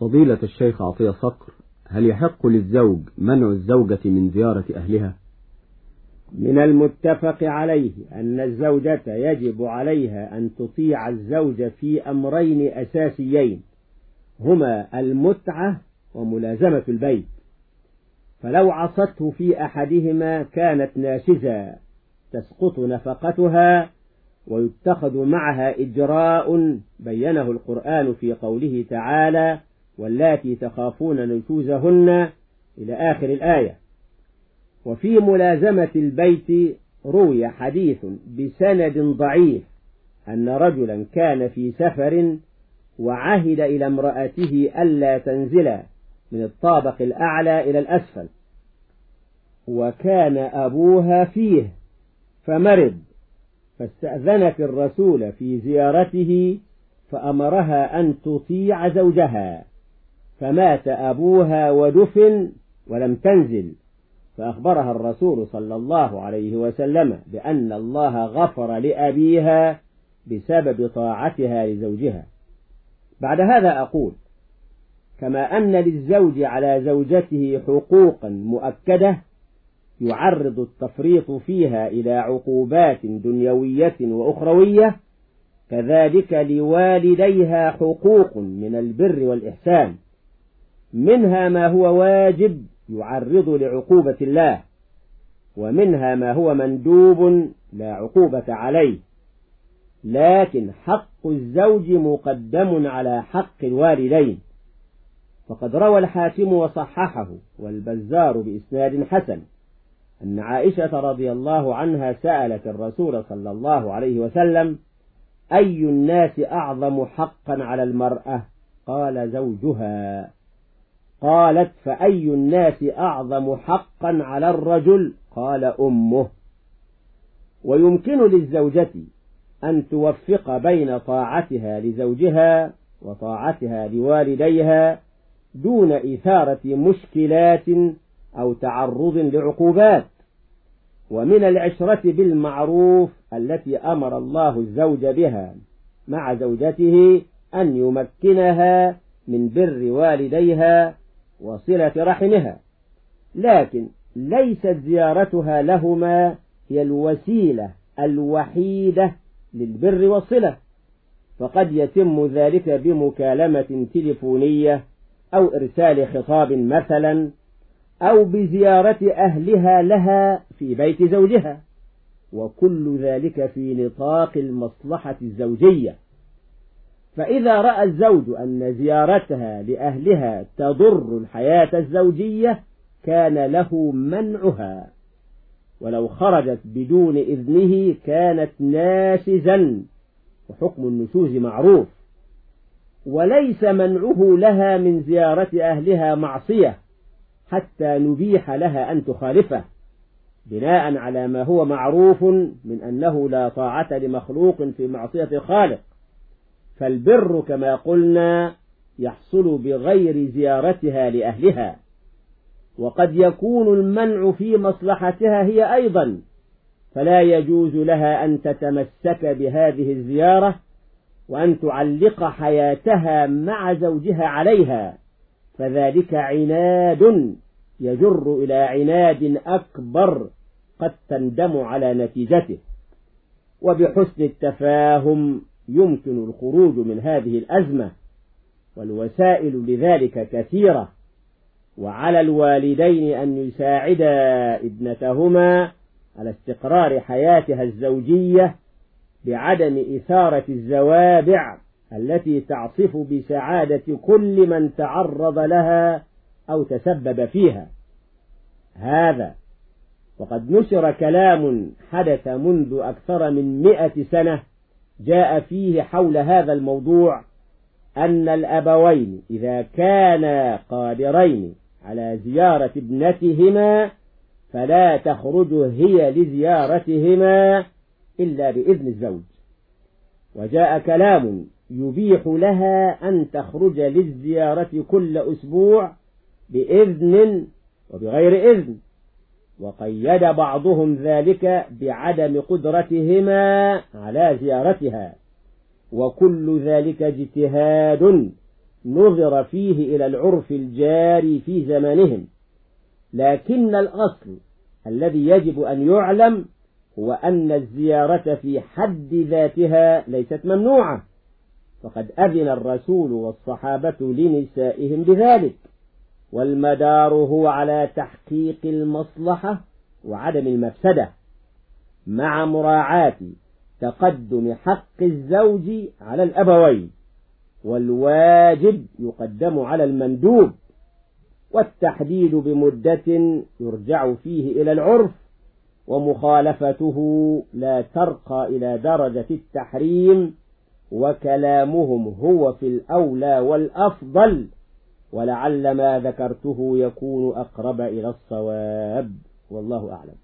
فضيلة الشيخ عطية صقر هل يحق للزوج منع الزوجة من زيارة أهلها؟ من المتفق عليه أن الزوجة يجب عليها أن تطيع الزوج في أمرين أساسيين هما المتعة وملازمة البيت. فلو عصته في أحدهما كانت ناشزة تسقط نفقتها ويتخذ معها إجراء بينه القرآن في قوله تعالى واللاتي تخافون نشوزهن إلى آخر الآية. وفي ملازمة البيت روي حديث بسند ضعيف أن رجلا كان في سفر وعهد إلى امرأته ألا تنزل من الطابق الأعلى إلى الأسفل وكان أبوها فيه فمرض فاستأذنت الرسول في زيارته فأمرها أن تطيع زوجها. فمات أبوها ودفن ولم تنزل. فأخبرها الرسول صلى الله عليه وسلم بأن الله غفر لأبيها بسبب طاعتها لزوجها. بعد هذا أقول كما أن للزوج على زوجته حقوقا مؤكدة يعرض التفريط فيها إلى عقوبات دنيوية وأخروية كذلك لوالديها حقوق من البر والإحسان. منها ما هو واجب يعرض لعقوبة الله ومنها ما هو مندوب لا عقوبة عليه لكن حق الزوج مقدم على حق الوالدين. فقد روى الحاكم وصححه والبزار بإسناد حسن أن عائشة رضي الله عنها سألت الرسول صلى الله عليه وسلم أي الناس أعظم حقا على المرأة؟ قال زوجها. قالت فأي الناس أعظم حقا على الرجل؟ قال أمه. ويمكن للزوجة أن توفق بين طاعتها لزوجها وطاعتها لوالديها دون إثارة مشكلات أو تعرض لعقوبات. ومن العشرة بالمعروف التي أمر الله الزوج بها مع زوجته أن يمكنها من بر والديها وصلة رحمها. لكن ليست زيارتها لهما هي الوسيلة الوحيدة للبر والصلة. فقد يتم ذلك بمكالمة تلفونية أو إرسال خطاب مثلا أو بزيارة أهلها لها في بيت زوجها. وكل ذلك في نطاق المصلحة الزوجية. فإذا رأى الزوج أن زيارتها لأهلها تضر الحياة الزوجية كان له منعها. ولو خرجت بدون إذنه كانت ناشزا وحكم النشوز معروف. وليس منعه لها من زيارة أهلها معصية حتى نبيح لها أن تخالفه. بناء على ما هو معروف من أنه لا طاعة لمخلوق في معصية الخالق فالبر كما قلنا يحصل بغير زيارتها لأهلها. وقد يكون المنع في مصلحتها هي أيضا فلا يجوز لها أن تتمسك بهذه الزيارة وأن تعلق حياتها مع زوجها عليها. فذلك عناد يجر إلى عناد أكبر قد تندم على نتيجته. وبحسن التفاهم يمكن الخروج من هذه الأزمة والوسائل لذلك كثيرة. وعلى الوالدين أن يساعدا ابنتهما على استقرار حياتها الزوجية بعدم إثارة الزوابع التي تعصف بسعادة كل من تعرض لها أو تسبب فيها. هذا وقد نشر كلام حدث منذ أكثر من مئة سنة جاء فيه حول هذا الموضوع أن الأبوين إذا كانا قادرين على زيارة ابنتهما فلا تخرج هي لزيارتهما إلا بإذن الزوج. وجاء كلام يبيح لها أن تخرج للزيارة كل أسبوع بإذن وبغير إذن. وقيد بعضهم ذلك بعدم قدرتهما على زيارتها. وكل ذلك اجتهاد نظر فيه إلى العرف الجاري في زمانهم. لكن الأصل الذي يجب أن يعلم هو أن الزيارة في حد ذاتها ليست ممنوعة. فقد أذن الرسول والصحابة لنسائهم بذلك. والمدار هو على تحقيق المصلحة وعدم المفسدة مع مراعاة تقدم حق الزوج على الأبوين والواجب يقدم على المندوب والتحديد بمدة يرجع فيه إلى العرف ومخالفته لا ترقى إلى درجة التحريم وكلامهم هو في الأولى والأفضل ولعل ما ذكرته يكون أقرب إلى الصواب. والله أعلم.